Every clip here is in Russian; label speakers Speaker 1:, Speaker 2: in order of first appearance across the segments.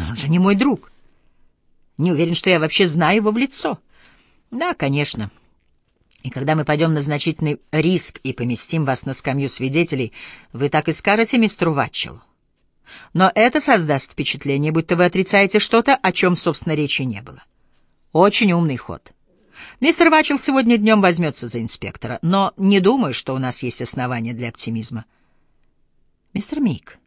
Speaker 1: Но он же не мой друг. Не уверен, что я вообще знаю его в лицо. Да, конечно. И когда мы пойдем на значительный риск и поместим вас на скамью свидетелей, вы так и скажете мистеру Ватчелу. Но это создаст впечатление, будто вы отрицаете что-то, о чем, собственно, речи не было. Очень умный ход. Мистер Вачел сегодня днем возьмется за инспектора, но не думаю, что у нас есть основания для оптимизма. Мистер Мик,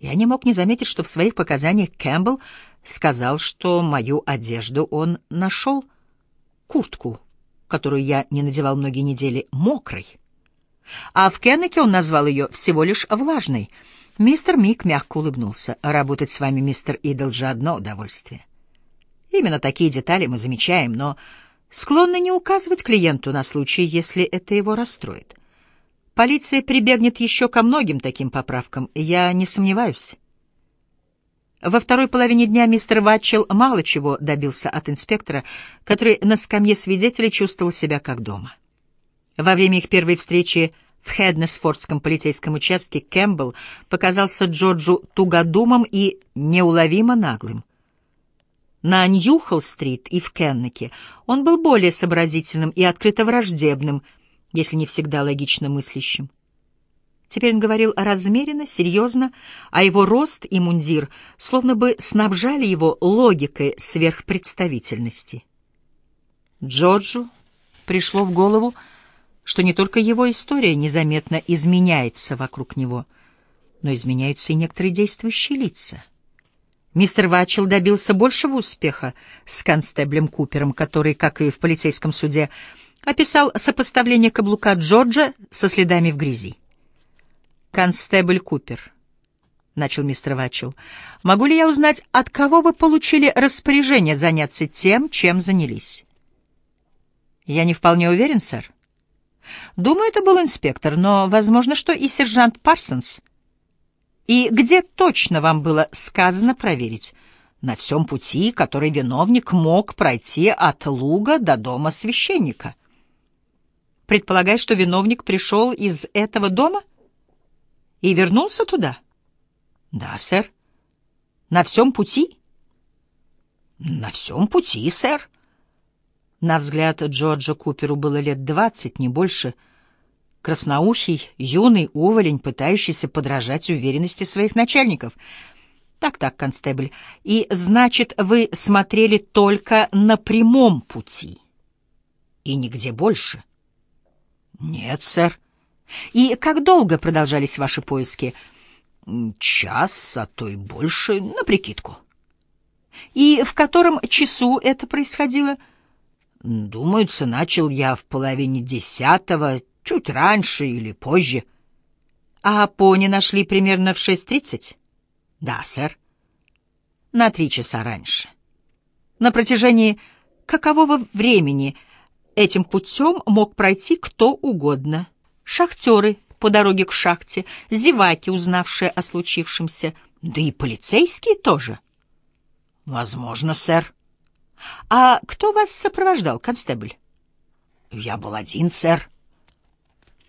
Speaker 1: я не мог не заметить, что в своих показаниях Кэмпбелл сказал, что мою одежду он нашел, куртку, которую я не надевал многие недели, мокрой. А в Кеннеке он назвал ее всего лишь влажной. Мистер Мик мягко улыбнулся. Работать с вами, мистер Идолджи, одно удовольствие. Именно такие детали мы замечаем, но склонны не указывать клиенту на случай, если это его расстроит. Полиция прибегнет еще ко многим таким поправкам, я не сомневаюсь. Во второй половине дня мистер Ватчел мало чего добился от инспектора, который на скамье свидетелей чувствовал себя как дома. Во время их первой встречи в Хеднесфордском полицейском участке Кэмпбелл показался Джорджу тугодумом и неуловимо наглым. На Ньюхолл-стрит и в Кеннеке он был более сообразительным и открыто враждебным, если не всегда логично мыслящим. Теперь он говорил размеренно, серьезно, а его рост и мундир словно бы снабжали его логикой сверхпредставительности. Джорджу пришло в голову, что не только его история незаметно изменяется вокруг него, но изменяются и некоторые действующие лица — Мистер Ватчел добился большего успеха с констеблем Купером, который, как и в полицейском суде, описал сопоставление каблука Джорджа со следами в грязи. «Констебль Купер», — начал мистер Ватчел, — «могу ли я узнать, от кого вы получили распоряжение заняться тем, чем занялись?» «Я не вполне уверен, сэр. Думаю, это был инспектор, но возможно, что и сержант Парсонс — и где точно вам было сказано проверить? На всем пути, который виновник мог пройти от луга до дома священника. Предполагая, что виновник пришел из этого дома и вернулся туда? Да, сэр. На всем пути? На всем пути, сэр. На взгляд Джорджа Куперу было лет двадцать, не больше — красноухий, юный уволень, пытающийся подражать уверенности своих начальников. Так-так, констебль, и значит, вы смотрели только на прямом пути и нигде больше? Нет, сэр. И как долго продолжались ваши поиски? Час, а то и больше, на прикидку. И в котором часу это происходило? Думается, начал я в половине десятого, Чуть раньше или позже. А пони нашли примерно в 6.30? Да, сэр. На три часа раньше. На протяжении какового времени этим путем мог пройти кто угодно. Шахтеры по дороге к шахте, зеваки, узнавшие о случившемся, да и полицейские тоже. Возможно, сэр. А кто вас сопровождал, констебль? Я был один, сэр.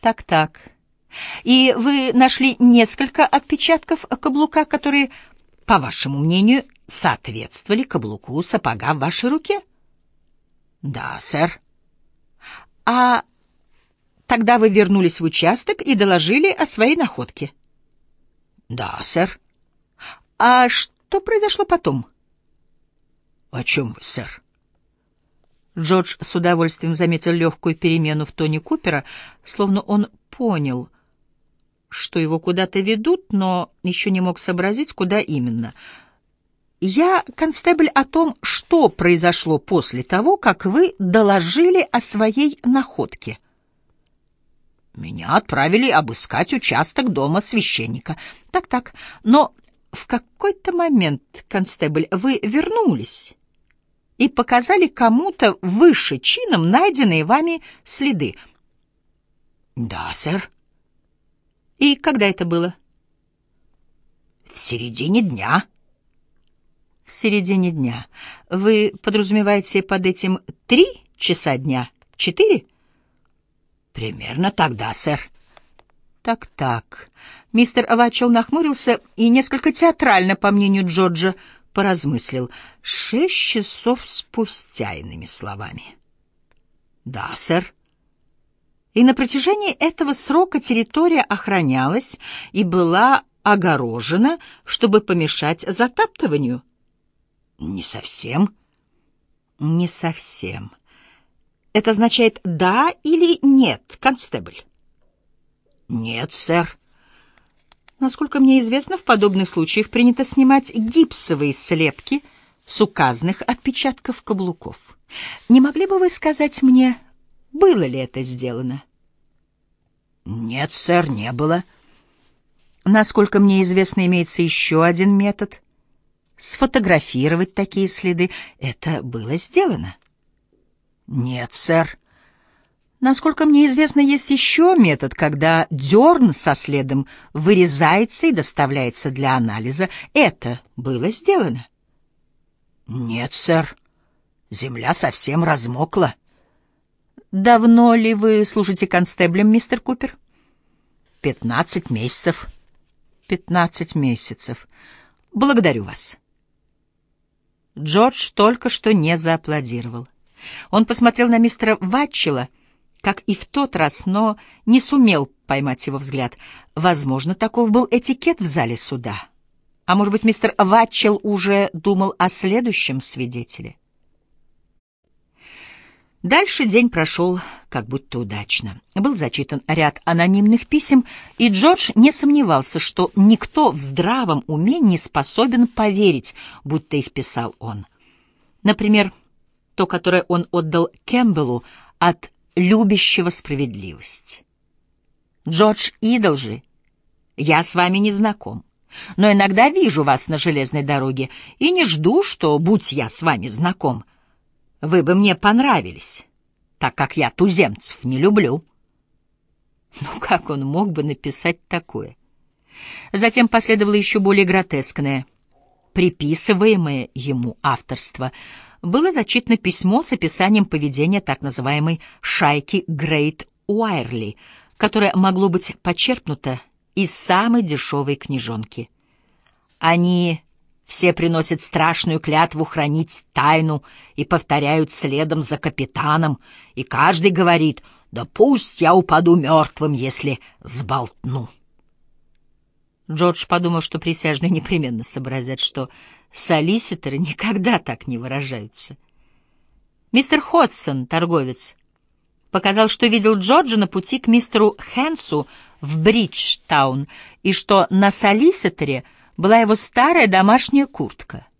Speaker 1: Так-так. И вы нашли несколько отпечатков каблука, которые, по вашему мнению, соответствовали каблуку сапога в вашей руке? Да, сэр. А тогда вы вернулись в участок и доложили о своей находке? Да, сэр. А что произошло потом? О чем вы, сэр? Джордж с удовольствием заметил легкую перемену в тоне Купера, словно он понял, что его куда-то ведут, но еще не мог сообразить, куда именно. «Я, констебль, о том, что произошло после того, как вы доложили о своей находке». «Меня отправили обыскать участок дома священника». «Так-так, но в какой-то момент, констебль, вы вернулись» и показали кому-то выше чином найденные вами следы. Да, сэр. И когда это было? В середине дня. В середине дня. Вы подразумеваете под этим три часа дня? Четыре? Примерно тогда, сэр. Так-так. Мистер Вачел нахмурился и несколько театрально, по мнению Джорджа, поразмыслил. Шесть часов спустя, иными словами. Да, сэр. И на протяжении этого срока территория охранялась и была огорожена, чтобы помешать затаптыванию. Не совсем. Не совсем. Это означает «да» или «нет», констебль? Нет, сэр. Насколько мне известно, в подобных случаях принято снимать гипсовые слепки с указанных отпечатков каблуков. Не могли бы вы сказать мне, было ли это сделано? Нет, сэр, не было. Насколько мне известно, имеется еще один метод — сфотографировать такие следы. Это было сделано. Нет, сэр. Насколько мне известно, есть еще метод, когда дерн со следом вырезается и доставляется для анализа. Это было сделано. Нет, сэр. Земля совсем размокла. Давно ли вы служите констеблем, мистер Купер? Пятнадцать месяцев. Пятнадцать месяцев. Благодарю вас. Джордж только что не зааплодировал. Он посмотрел на мистера Ватчела, как и в тот раз, но не сумел поймать его взгляд. Возможно, таков был этикет в зале суда. А может быть, мистер Ватчел уже думал о следующем свидетеле? Дальше день прошел как будто удачно. Был зачитан ряд анонимных писем, и Джордж не сомневался, что никто в здравом уме не способен поверить, будто их писал он. Например, то, которое он отдал Кэмпбеллу от любящего справедливость. Джордж Идол же, я с вами не знаком, но иногда вижу вас на железной дороге и не жду, что, будь я с вами знаком, вы бы мне понравились, так как я туземцев не люблю. Ну как он мог бы написать такое? Затем последовало еще более гротескное, приписываемое ему авторство — было зачитано письмо с описанием поведения так называемой «шайки Грейт Уайрли», которое могло быть почерпнуто из самой дешевой книжонки. Они все приносят страшную клятву хранить тайну и повторяют следом за капитаном, и каждый говорит «Да пусть я упаду мертвым, если сболтну». Джордж подумал, что присяжные непременно сообразят, что Солиситоры никогда так не выражаются. Мистер Ходсон, торговец, показал, что видел Джорджа на пути к мистеру Хэнсу в Бриджтаун и что на солиситоре была его старая домашняя куртка —